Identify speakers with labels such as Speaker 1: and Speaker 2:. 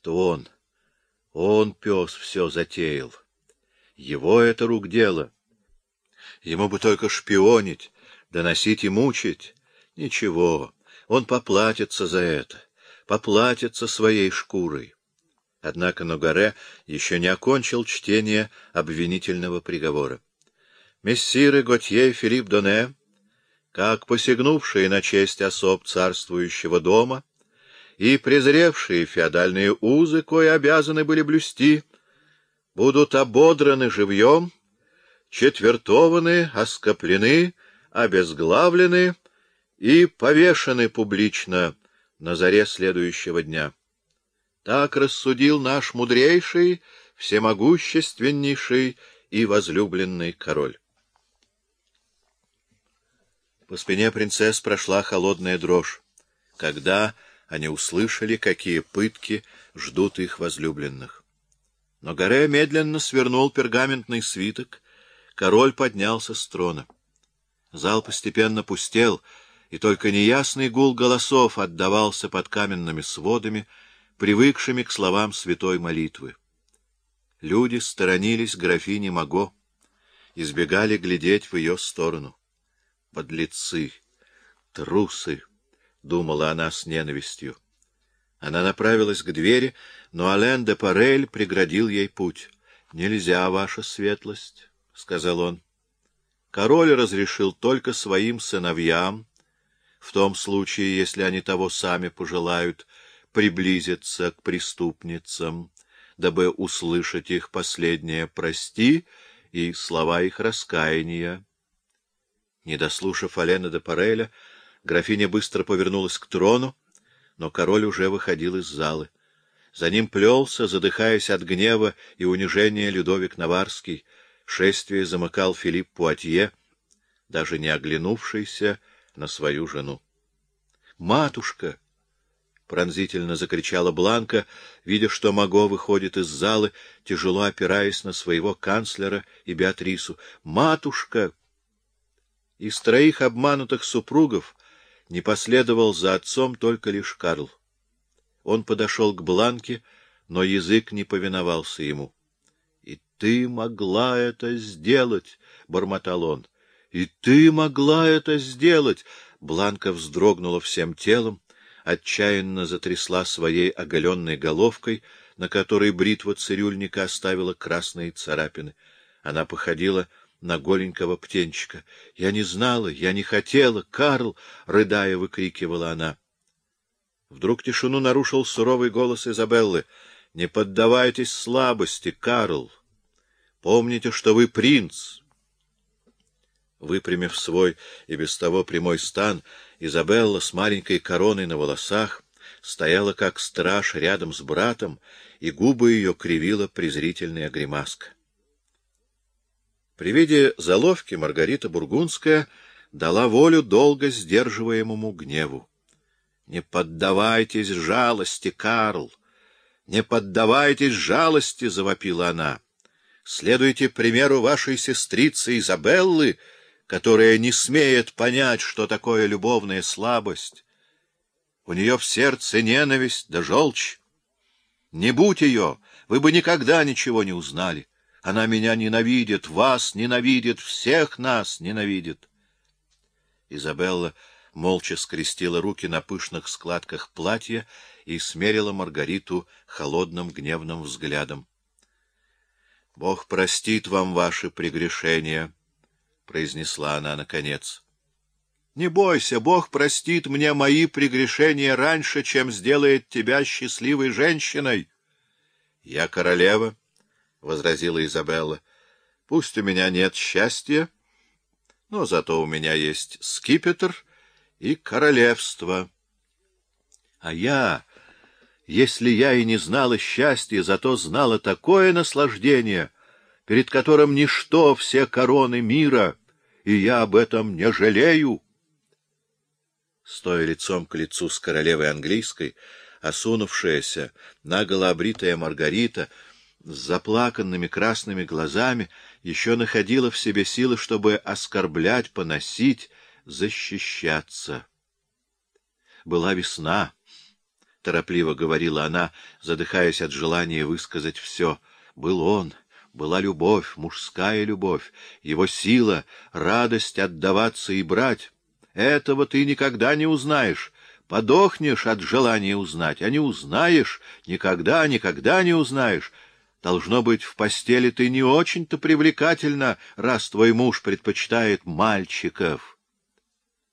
Speaker 1: Это он, он, пес, все затеял. Его это рук дело. Ему бы только шпионить, доносить и мучить. Ничего, он поплатится за это, поплатится своей шкурой. Однако Ногаре еще не окончил чтение обвинительного приговора. Мессиры Готье Филипп Доне, как посягнувшие на честь особ царствующего дома и презревшие феодальные узы, кои обязаны были блюсти, будут ободраны живьем, четвертованы, оскоплены, обезглавлены и повешены публично на заре следующего дня. Так рассудил наш мудрейший, всемогущественнейший и возлюбленный король. По спине принцесс прошла холодная дрожь, когда они услышали, какие пытки ждут их возлюбленных. Но Горе медленно свернул пергаментный свиток, король поднялся с трона. Зал постепенно пустел, и только неясный гул голосов отдавался под каменными сводами, привыкшими к словам святой молитвы. Люди сторонились графини Маго, избегали глядеть в ее сторону. Подлецы, трусы, — думала она с ненавистью. Она направилась к двери, но Ален де Парель преградил ей путь. — Нельзя, ваша светлость, — сказал он. Король разрешил только своим сыновьям, в том случае, если они того сами пожелают, приблизиться к преступницам, дабы услышать их последнее «прости» и слова их раскаяния. Не дослушав Алена де Пареля, графиня быстро повернулась к трону, но король уже выходил из залы. За ним плелся, задыхаясь от гнева и унижения, Людовик Наварский. Шествие замыкал Филипп Пуатье, даже не оглянувшийся на свою жену. «Матушка!» пронзительно закричала Бланка, видя, что Маго выходит из залы, тяжело опираясь на своего канцлера и Беатрису. «Матушка!» Из троих обманутых супругов не последовал за отцом только лишь Карл. Он подошел к Бланке, но язык не повиновался ему. — И ты могла это сделать! — бормотал он. — И ты могла это сделать! Бланка вздрогнула всем телом, отчаянно затрясла своей оголенной головкой, на которой бритва цирюльника оставила красные царапины. Она походила на голенького птенчика. — Я не знала, я не хотела, Карл! — рыдая, выкрикивала она. Вдруг тишину нарушил суровый голос Изабеллы. — Не поддавайтесь слабости, Карл! Помните, что вы принц! Выпрямив свой и без того прямой стан, Изабелла с маленькой короной на волосах стояла как страж рядом с братом, и губы ее кривила презрительная гримаска. При виде заловки Маргарита Бургундская дала волю долго сдерживаемому гневу. — Не поддавайтесь жалости, Карл! Не поддавайтесь жалости! — завопила она. — Следуйте примеру вашей сестрицы Изабеллы, которая не смеет понять, что такое любовная слабость. У нее в сердце ненависть да желчь. Не будь ее, вы бы никогда ничего не узнали. Она меня ненавидит, вас ненавидит, всех нас ненавидит. Изабелла молча скрестила руки на пышных складках платья и смерила Маргариту холодным гневным взглядом. — Бог простит вам ваши прегрешения, — произнесла она наконец. — Не бойся, Бог простит мне мои прегрешения раньше, чем сделает тебя счастливой женщиной. Я королева, — возразила Изабелла. — Пусть у меня нет счастья, но зато у меня есть скипетр и королевство. А я, если я и не знала счастья, зато знала такое наслаждение, перед которым ничто все короны мира, и я об этом не жалею. Стоя лицом к лицу с королевой английской, осунувшаяся, наголо обритая Маргарита — с заплаканными красными глазами еще находила в себе силы, чтобы оскорблять, поносить, защищаться. Была весна, — торопливо говорила она, задыхаясь от желания высказать все. «Был он, была любовь, мужская любовь, его сила, радость отдаваться и брать. Этого ты никогда не узнаешь. Подохнешь от желания узнать, а не узнаешь, никогда, никогда не узнаешь. Должно быть, в постели ты не очень-то привлекательна, раз твой муж предпочитает мальчиков».